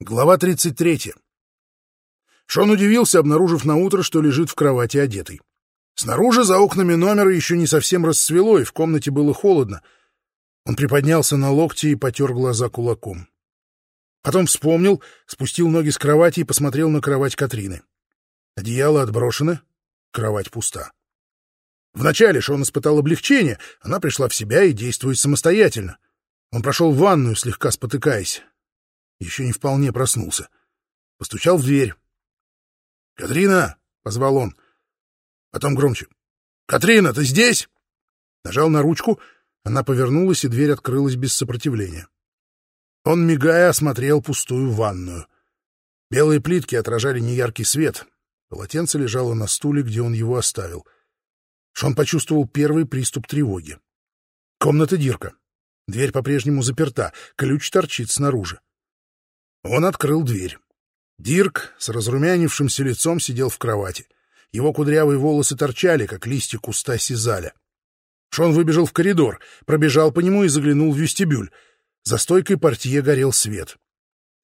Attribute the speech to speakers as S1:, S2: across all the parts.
S1: Глава 33. Шон удивился, обнаружив на утро, что лежит в кровати одетый. Снаружи за окнами номера еще не совсем рассвело, и в комнате было холодно. Он приподнялся на локти и потер глаза кулаком. Потом вспомнил, спустил ноги с кровати и посмотрел на кровать Катрины. Одеяло отброшено, кровать пуста. Вначале Шон испытал облегчение, она пришла в себя и действует самостоятельно. Он прошел в ванную, слегка спотыкаясь еще не вполне проснулся. Постучал в дверь. «Катрина!» — позвал он. Потом громче. «Катрина, ты здесь?» Нажал на ручку, она повернулась, и дверь открылась без сопротивления. Он, мигая, осмотрел пустую ванную. Белые плитки отражали неяркий свет. Полотенце лежало на стуле, где он его оставил. Шон почувствовал первый приступ тревоги. Комната Дирка. Дверь по-прежнему заперта, ключ торчит снаружи. Он открыл дверь. Дирк с разрумянившимся лицом сидел в кровати. Его кудрявые волосы торчали, как листья куста сизаля. Шон выбежал в коридор, пробежал по нему и заглянул в вестибюль. За стойкой портье горел свет.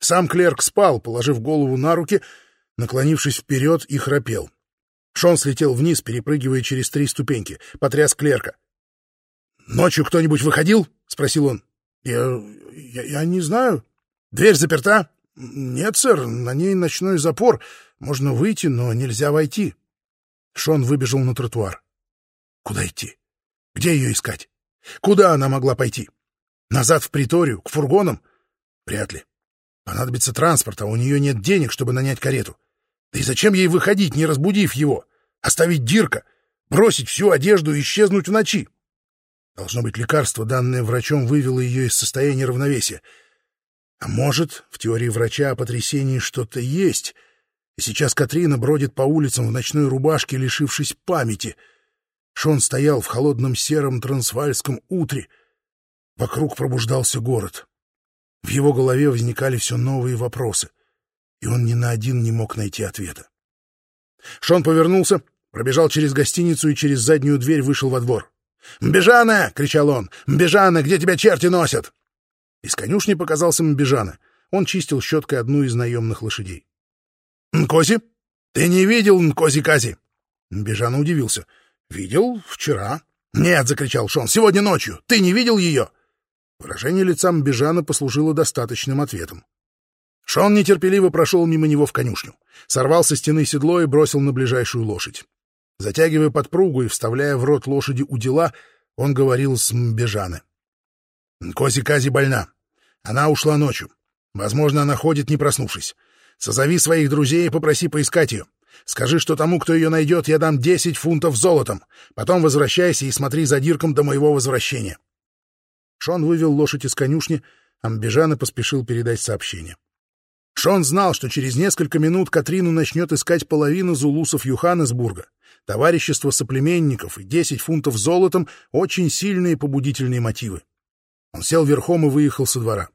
S1: Сам клерк спал, положив голову на руки, наклонившись вперед и храпел. Шон слетел вниз, перепрыгивая через три ступеньки, потряс клерка. «Ночью кто-нибудь выходил?» — спросил он. «Я... я, я не знаю», Дверь заперта? Нет, сэр, на ней ночной запор. Можно выйти, но нельзя войти. Шон выбежал на тротуар. Куда идти? Где ее искать? Куда она могла пойти? Назад в приторию, к фургонам? Вряд ли. Понадобится транспорт, а у нее нет денег, чтобы нанять карету. Да и зачем ей выходить, не разбудив его? Оставить Дирка? Бросить всю одежду и исчезнуть в ночи? Должно быть, лекарство, данное врачом, вывело ее из состояния равновесия. А может, в теории врача о потрясении что-то есть, и сейчас Катрина бродит по улицам в ночной рубашке, лишившись памяти. Шон стоял в холодном сером трансвальском утре. Вокруг пробуждался город. В его голове возникали все новые вопросы, и он ни на один не мог найти ответа. Шон повернулся, пробежал через гостиницу и через заднюю дверь вышел во двор. «Мбежана!» — кричал он. «Мбежана, где тебя черти носят?» Из конюшни показался Мбежана. Он чистил щеткой одну из наемных лошадей. «Нкози? Ты не видел Нкози-Кази?» Мбежана удивился. «Видел вчера». «Нет!» — закричал Шон. «Сегодня ночью! Ты не видел ее?» Выражение лица Мбежана послужило достаточным ответом. Шон нетерпеливо прошел мимо него в конюшню, сорвал со стены седло и бросил на ближайшую лошадь. Затягивая подпругу и вставляя в рот лошади удила, он говорил с Мбежаны. Кози-Кази больна. Она ушла ночью. Возможно, она ходит, не проснувшись. Созови своих друзей и попроси поискать ее. Скажи, что тому, кто ее найдет, я дам десять фунтов золотом. Потом возвращайся и смотри за Дирком до моего возвращения. Шон вывел лошадь из конюшни, Амбежан и поспешил передать сообщение. Шон знал, что через несколько минут Катрину начнет искать половина зулусов Юханнесбурга. Товарищество соплеменников и десять фунтов золотом — очень сильные побудительные мотивы. Он сел верхом и выехал со двора.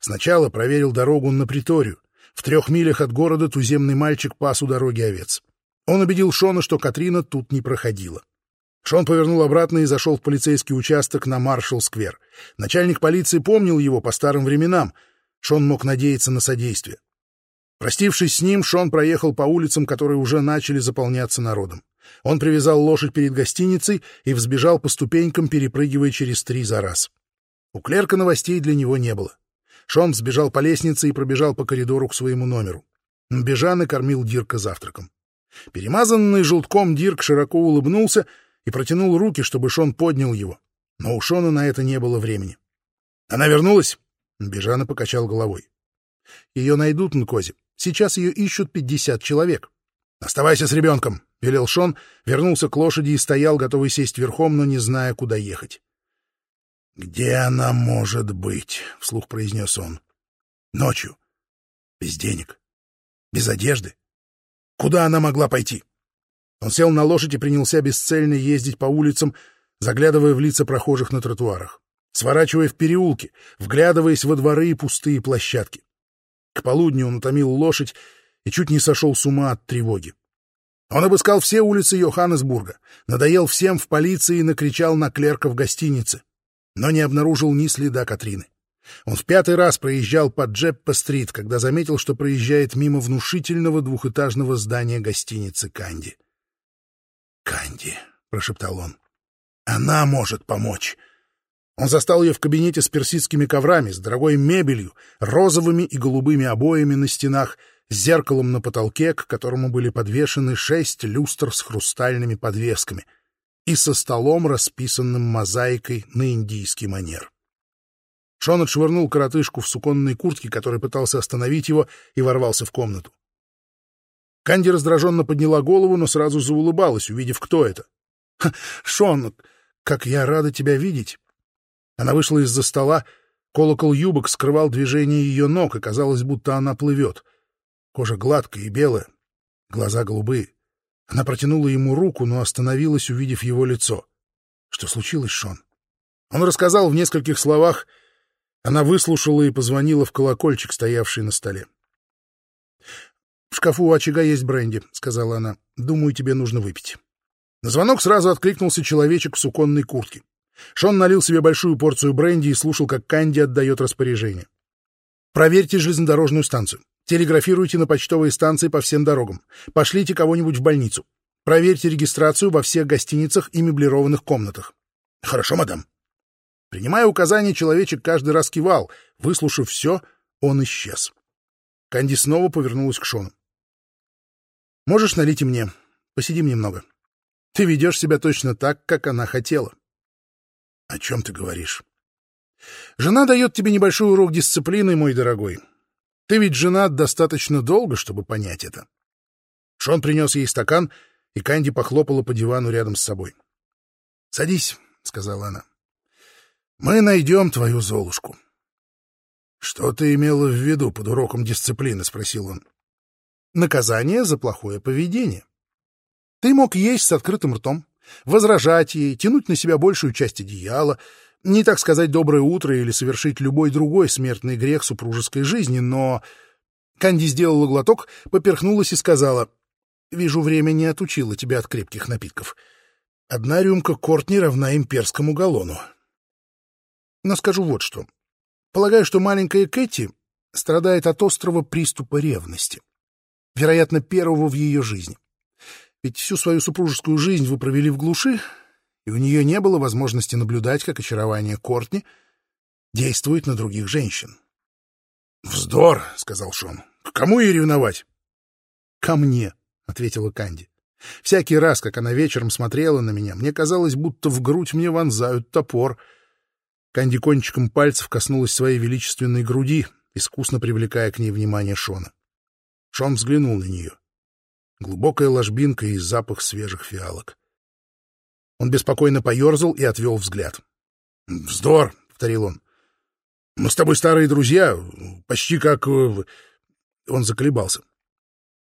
S1: Сначала проверил дорогу на приторию. В трех милях от города туземный мальчик пас у дороги овец. Он убедил Шона, что Катрина тут не проходила. Шон повернул обратно и зашел в полицейский участок на Маршалл-сквер. Начальник полиции помнил его по старым временам. Шон мог надеяться на содействие. Простившись с ним, Шон проехал по улицам, которые уже начали заполняться народом. Он привязал лошадь перед гостиницей и взбежал по ступенькам, перепрыгивая через три за раз. У клерка новостей для него не было. Шон сбежал по лестнице и пробежал по коридору к своему номеру. Бежан и кормил Дирка завтраком. Перемазанный желтком Дирк широко улыбнулся и протянул руки, чтобы Шон поднял его. Но у Шона на это не было времени. «Она вернулась?» Бежана покачал головой. «Ее найдут, Нкози. Сейчас ее ищут пятьдесят человек». «Оставайся с ребенком», — велел Шон, вернулся к лошади и стоял, готовый сесть верхом, но не зная, куда ехать. «Где она может быть?» — вслух произнес он. «Ночью. Без денег. Без одежды. Куда она могла пойти?» Он сел на лошадь и принялся бесцельно ездить по улицам, заглядывая в лица прохожих на тротуарах, сворачивая в переулки, вглядываясь во дворы и пустые площадки. К полудню он утомил лошадь и чуть не сошел с ума от тревоги. Он обыскал все улицы Йоханнесбурга, надоел всем в полиции и накричал на клерка в гостинице но не обнаружил ни следа Катрины. Он в пятый раз проезжал по Джеппа-стрит, когда заметил, что проезжает мимо внушительного двухэтажного здания гостиницы «Канди». «Канди», — прошептал он, — «она может помочь». Он застал ее в кабинете с персидскими коврами, с дорогой мебелью, розовыми и голубыми обоями на стенах, с зеркалом на потолке, к которому были подвешены шесть люстр с хрустальными подвесками, и со столом, расписанным мозаикой на индийский манер. Шон отшвырнул коротышку в суконной куртке, который пытался остановить его, и ворвался в комнату. Канди раздраженно подняла голову, но сразу заулыбалась, увидев, кто это. — Шон, как я рада тебя видеть! Она вышла из-за стола, колокол юбок скрывал движение ее ног, и казалось, будто она плывет. Кожа гладкая и белая, глаза голубые. Она протянула ему руку, но остановилась, увидев его лицо. Что случилось, Шон? Он рассказал в нескольких словах — она выслушала и позвонила в колокольчик, стоявший на столе. «В шкафу у очага есть бренди», — сказала она. «Думаю, тебе нужно выпить». На звонок сразу откликнулся человечек в суконной куртке. Шон налил себе большую порцию бренди и слушал, как Канди отдает распоряжение. «Проверьте железнодорожную станцию. Телеграфируйте на почтовые станции по всем дорогам. Пошлите кого-нибудь в больницу. Проверьте регистрацию во всех гостиницах и меблированных комнатах». «Хорошо, мадам». Принимая указания, человечек каждый раз кивал. Выслушав все, он исчез. Канди снова повернулась к Шону. «Можешь налить и мне? Посидим немного. Ты ведешь себя точно так, как она хотела». «О чем ты говоришь?» «Жена дает тебе небольшой урок дисциплины, мой дорогой. Ты ведь женат достаточно долго, чтобы понять это». Шон принес ей стакан, и Канди похлопала по дивану рядом с собой. «Садись», — сказала она. Мы найдем твою Золушку. — Что ты имела в виду под уроком дисциплины? — спросил он. — Наказание за плохое поведение. Ты мог есть с открытым ртом, возражать ей, тянуть на себя большую часть одеяла, не так сказать «доброе утро» или совершить любой другой смертный грех супружеской жизни, но... Канди сделала глоток, поперхнулась и сказала, «Вижу, время не отучило тебя от крепких напитков. Одна рюмка Кортни равна имперскому галлону. Но скажу вот что. Полагаю, что маленькая Кэти страдает от острого приступа ревности. Вероятно, первого в ее жизни. Ведь всю свою супружескую жизнь вы провели в глуши, и у нее не было возможности наблюдать, как очарование Кортни действует на других женщин. «Вздор!» — сказал Шон. «К кому ей ревновать?» «Ко мне», — ответила Канди. «Всякий раз, как она вечером смотрела на меня, мне казалось, будто в грудь мне вонзают топор — Канди кончиком пальцев коснулась своей величественной груди, искусно привлекая к ней внимание Шона. Шон взглянул на нее. Глубокая ложбинка и запах свежих фиалок. Он беспокойно поерзал и отвел взгляд. «Вздор!» — повторил он. «Мы с тобой старые друзья, почти как...» э, Он заколебался.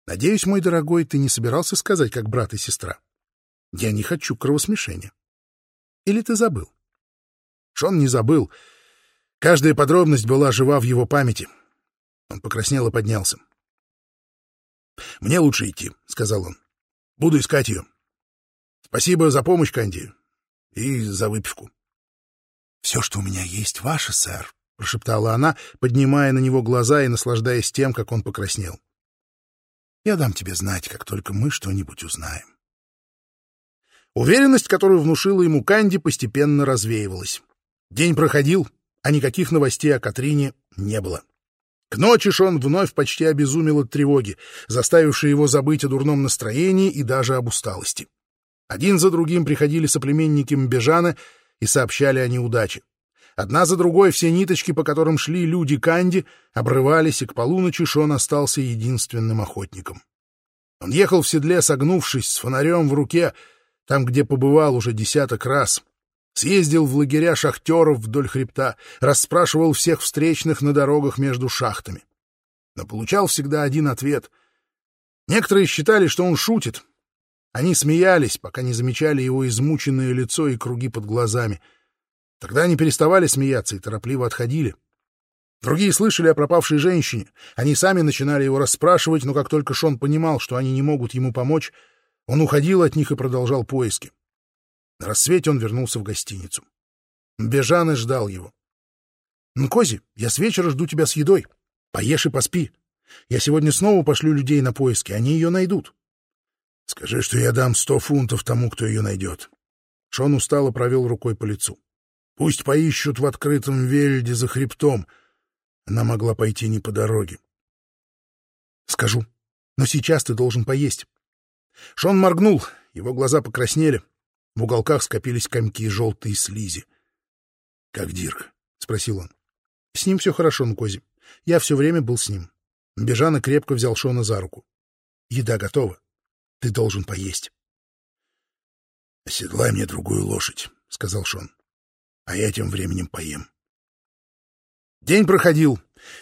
S1: «Надеюсь, мой дорогой, ты не собирался сказать, как брат и сестра? Я не хочу кровосмешения. Или ты забыл?» Шон не забыл. Каждая подробность была жива в его памяти. Он покраснел и поднялся. «Мне лучше идти», — сказал он. «Буду искать ее. Спасибо за помощь, Канди, и за выпивку». «Все, что у меня есть, ваше, сэр», — прошептала она, поднимая на него глаза и наслаждаясь тем, как он покраснел. «Я дам тебе знать, как только мы что-нибудь узнаем». Уверенность, которую внушила ему Канди, постепенно развеивалась. День проходил, а никаких новостей о Катрине не было. К ночи Шон вновь почти обезумел от тревоги, заставившей его забыть о дурном настроении и даже об усталости. Один за другим приходили соплеменники Мбежана и сообщали о неудаче. Одна за другой все ниточки, по которым шли люди Канди, обрывались, и к полуночи Шон остался единственным охотником. Он ехал в седле, согнувшись, с фонарем в руке, там, где побывал уже десяток раз — Съездил в лагеря шахтеров вдоль хребта, расспрашивал всех встречных на дорогах между шахтами. Но получал всегда один ответ. Некоторые считали, что он шутит. Они смеялись, пока не замечали его измученное лицо и круги под глазами. Тогда они переставали смеяться и торопливо отходили. Другие слышали о пропавшей женщине. Они сами начинали его расспрашивать, но как только Шон понимал, что они не могут ему помочь, он уходил от них и продолжал поиски. На рассвете он вернулся в гостиницу. Бежан и ждал его. Ну, Кози, я с вечера жду тебя с едой. Поешь и поспи. Я сегодня снова пошлю людей на поиски, они ее найдут. Скажи, что я дам сто фунтов тому, кто ее найдет. Шон устало провел рукой по лицу. Пусть поищут в открытом вельде за хребтом. Она могла пойти не по дороге. Скажу. Но сейчас ты должен поесть. Шон моргнул, его глаза покраснели. В уголках скопились комки желтой слизи. — Как Дирк? — спросил он. — С ним все хорошо, Нкози. Я все время был с ним. Бежана крепко взял Шона за руку. — Еда готова. Ты должен поесть. — Оседлай мне другую лошадь, — сказал Шон. — А я тем временем поем. День проходил.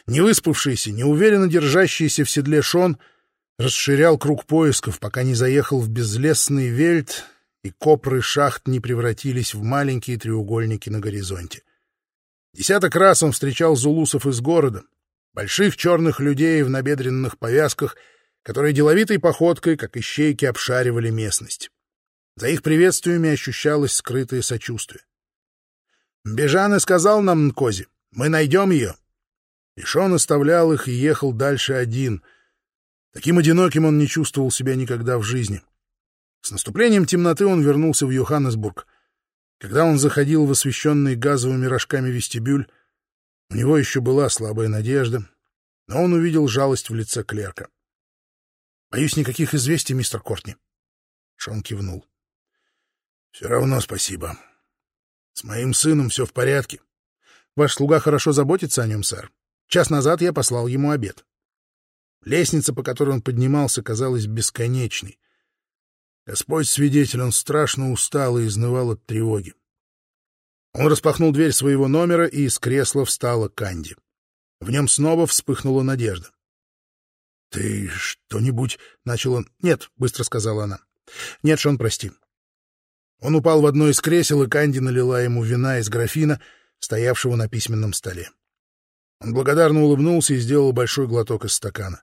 S1: Невыспавшийся, неуверенно держащийся в седле Шон расширял круг поисков, пока не заехал в безлесный вельт, и копры шахт не превратились в маленькие треугольники на горизонте. Десяток раз он встречал зулусов из города, больших черных людей в набедренных повязках, которые деловитой походкой, как ищейки, обшаривали местность. За их приветствиями ощущалось скрытое сочувствие. «Бежан и сказал нам, Нкози, мы найдем ее». И Шон оставлял их и ехал дальше один. Таким одиноким он не чувствовал себя никогда в жизни. С наступлением темноты он вернулся в Йоханнесбург. Когда он заходил в освещенный газовыми рожками вестибюль, у него еще была слабая надежда, но он увидел жалость в лице клерка. «Боюсь, никаких известий, мистер Кортни». Шон кивнул. «Все равно спасибо. С моим сыном все в порядке. Ваш слуга хорошо заботится о нем, сэр. Час назад я послал ему обед». Лестница, по которой он поднимался, казалась бесконечной. Господь свидетель, он страшно устал и изнывал от тревоги. Он распахнул дверь своего номера, и из кресла встала Канди. В нем снова вспыхнула надежда. — Ты что-нибудь... — начал он. — Нет, — быстро сказала она. — Нет, Шон, прости. Он упал в одно из кресел, и Канди налила ему вина из графина, стоявшего на письменном столе. Он благодарно улыбнулся и сделал большой глоток из стакана.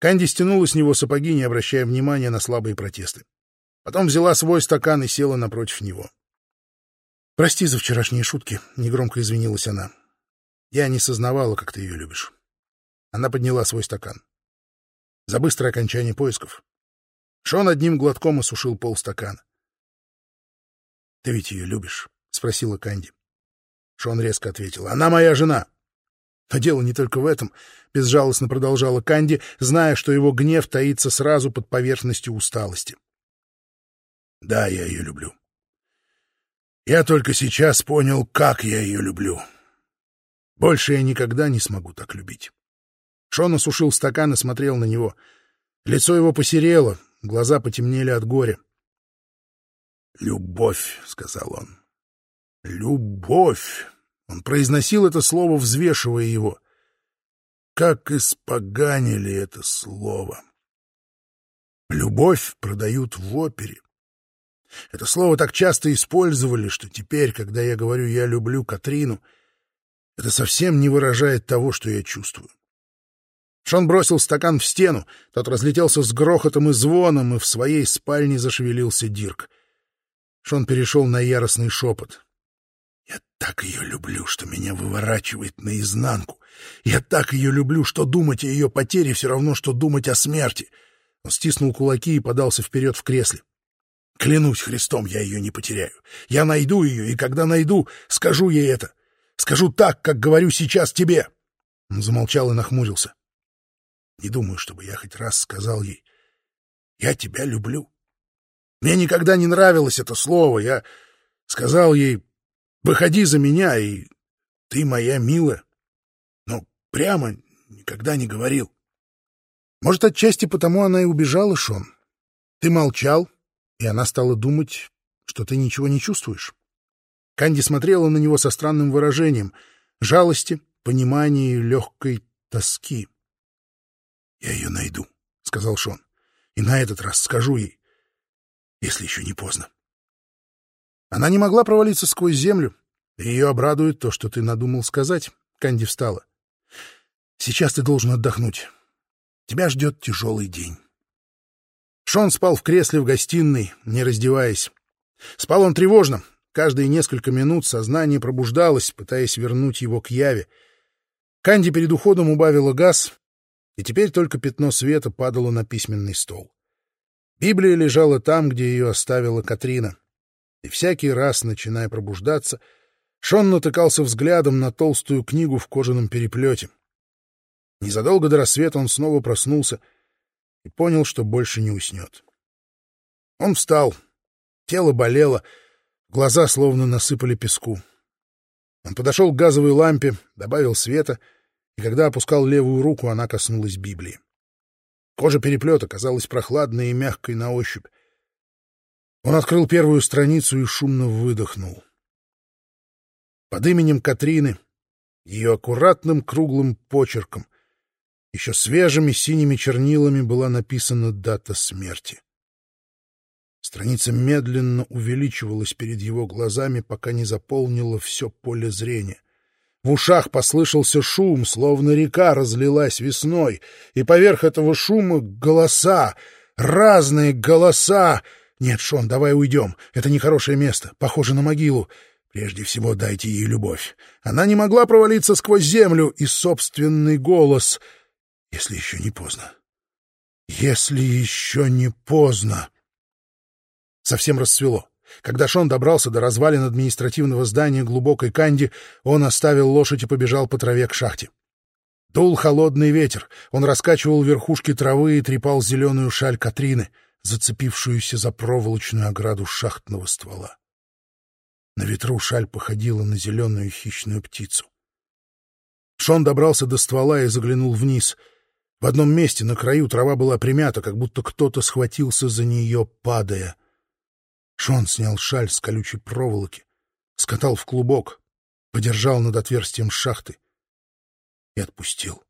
S1: Канди стянула с него сапоги, не обращая внимания на слабые протесты. Потом взяла свой стакан и села напротив него. «Прости за вчерашние шутки», — негромко извинилась она. «Я не сознавала, как ты ее любишь». Она подняла свой стакан. За быстрое окончание поисков. Шон одним глотком осушил полстакана. «Ты ведь ее любишь?» — спросила Канди. Шон резко ответил. «Она моя жена!» Но дело не только в этом, — безжалостно продолжала Канди, зная, что его гнев таится сразу под поверхностью усталости. Да, я ее люблю. Я только сейчас понял, как я ее люблю. Больше я никогда не смогу так любить. Шон осушил стакан и смотрел на него. Лицо его посерело, глаза потемнели от горя. «Любовь», — сказал он. «Любовь». Он произносил это слово, взвешивая его. Как испоганили это слово! Любовь продают в опере. Это слово так часто использовали, что теперь, когда я говорю «я люблю Катрину», это совсем не выражает того, что я чувствую. Шон бросил стакан в стену, тот разлетелся с грохотом и звоном, и в своей спальне зашевелился Дирк. Шон перешел на яростный шепот. Я так ее люблю, что меня выворачивает наизнанку. Я так ее люблю, что думать о ее потере все равно, что думать о смерти. Он стиснул кулаки и подался вперед в кресле. Клянусь Христом, я ее не потеряю. Я найду ее, и когда найду, скажу ей это. Скажу так, как говорю сейчас тебе. Он замолчал и нахмурился. Не думаю, чтобы я хоть раз сказал ей «Я тебя люблю». Мне никогда не нравилось это слово. Я сказал ей Выходи за меня, и ты моя милая. Но прямо никогда не говорил. Может, отчасти потому она и убежала, Шон. Ты молчал, и она стала думать, что ты ничего не чувствуешь. Канди смотрела на него со странным выражением жалости, понимания и легкой тоски. — Я ее найду, — сказал Шон, — и на этот раз скажу ей, если еще не поздно. Она не могла провалиться сквозь землю. Ее обрадует то, что ты надумал сказать. Канди встала. Сейчас ты должен отдохнуть. Тебя ждет тяжелый день. Шон спал в кресле в гостиной, не раздеваясь. Спал он тревожно. Каждые несколько минут сознание пробуждалось, пытаясь вернуть его к яве. Канди перед уходом убавила газ, и теперь только пятно света падало на письменный стол. Библия лежала там, где ее оставила Катрина. И всякий раз, начиная пробуждаться, Шон натыкался взглядом на толстую книгу в кожаном переплете. Незадолго до рассвета он снова проснулся и понял, что больше не уснет. Он встал. Тело болело, глаза словно насыпали песку. Он подошел к газовой лампе, добавил света, и когда опускал левую руку, она коснулась Библии. Кожа переплета казалась прохладной и мягкой на ощупь. Он открыл первую страницу и шумно выдохнул. Под именем Катрины, ее аккуратным круглым почерком, еще свежими синими чернилами была написана дата смерти. Страница медленно увеличивалась перед его глазами, пока не заполнила все поле зрения. В ушах послышался шум, словно река разлилась весной, и поверх этого шума голоса, разные голоса. Нет, Шон, давай уйдем. Это нехорошее место, похоже на могилу. Прежде всего дайте ей любовь. Она не могла провалиться сквозь землю, и собственный голос, если еще не поздно. Если еще не поздно. Совсем расцвело. Когда Шон добрался до развалин административного здания глубокой Канди, он оставил лошадь и побежал по траве к шахте. Дул холодный ветер, он раскачивал верхушки травы и трепал зеленую шаль Катрины, зацепившуюся за проволочную ограду шахтного ствола. На ветру шаль походила на зеленую хищную птицу. Шон добрался до ствола и заглянул вниз. В одном месте на краю трава была примята, как будто кто-то схватился за нее, падая — Шон снял шаль с колючей проволоки, скатал в клубок, подержал над отверстием шахты и отпустил.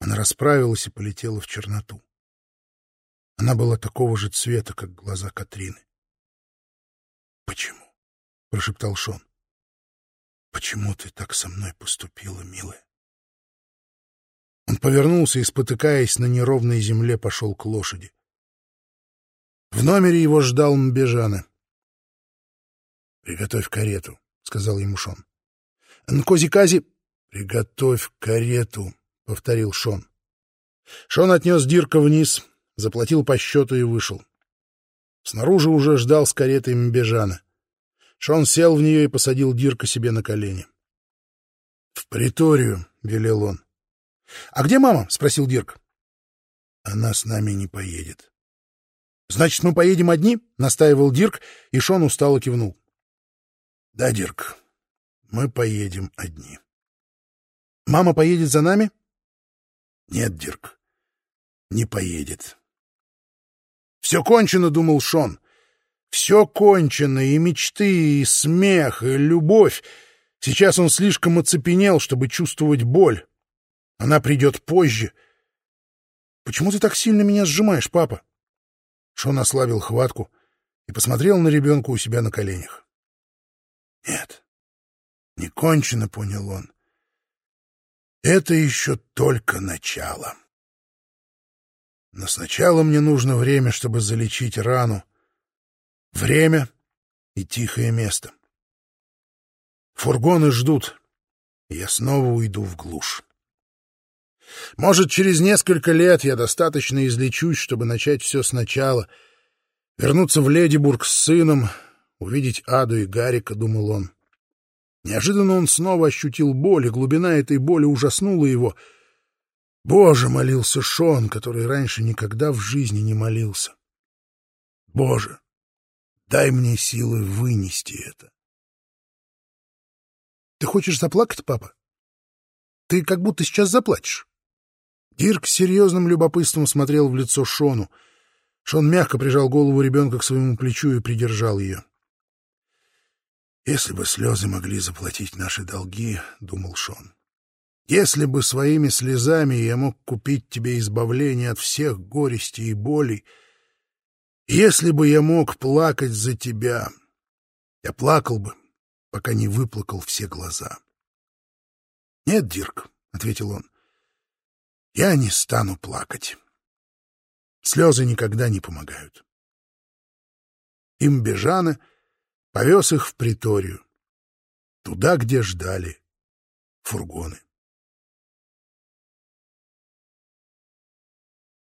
S1: Она расправилась и полетела в черноту. Она была такого же цвета, как глаза Катрины. «Почему?» — прошептал Шон. «Почему ты так со мной поступила, милая?» Он повернулся и, спотыкаясь на неровной земле, пошел к лошади. В номере его ждал Мбежана. «Приготовь карету», — сказал ему Шон. «Нкози-кази...» «Приготовь карету», — повторил Шон. Шон отнес Дирка вниз, заплатил по счету и вышел. Снаружи уже ждал с каретой Мбежана. Шон сел в нее и посадил Дирка себе на колени. «В приторию», — велел он. «А где мама?» — спросил Дирк. «Она с нами не поедет. «Значит, мы поедем одни?» — настаивал Дирк, и Шон устало кивнул. «Да, Дирк, мы поедем одни». «Мама поедет за нами?» «Нет, Дирк, не поедет». «Все кончено», — думал Шон. «Все кончено, и мечты, и смех, и любовь. Сейчас он слишком оцепенел, чтобы чувствовать боль. Она придет позже». «Почему ты так сильно меня сжимаешь, папа?» Шон ослабил хватку и посмотрел на ребенка у себя на коленях. «Нет, не кончено», — понял он. «Это еще только начало. Но сначала мне нужно время, чтобы залечить рану. Время и тихое место. Фургоны ждут, и я снова уйду в глушь. Может, через несколько лет я достаточно излечусь, чтобы начать все сначала. Вернуться в Ледибург с сыном, увидеть Аду и Гарика, — думал он. Неожиданно он снова ощутил боль, и глубина этой боли ужаснула его. Боже, молился Шон, который раньше никогда в жизни не молился. Боже, дай мне силы вынести это. — Ты хочешь заплакать, папа? Ты как будто сейчас заплачешь. Дирк с серьезным любопытством смотрел в лицо Шону. Шон мягко прижал голову ребенка к своему плечу и придержал ее. «Если бы слезы могли заплатить наши долги, — думал Шон, — если бы своими слезами я мог купить тебе избавление от всех горестей и болей, если бы я мог плакать за тебя, я плакал бы, пока не выплакал все глаза». «Нет, Дирк, — ответил он, я не стану плакать. Слезы никогда не помогают. Имбежана повез их в приторию, туда, где ждали фургоны.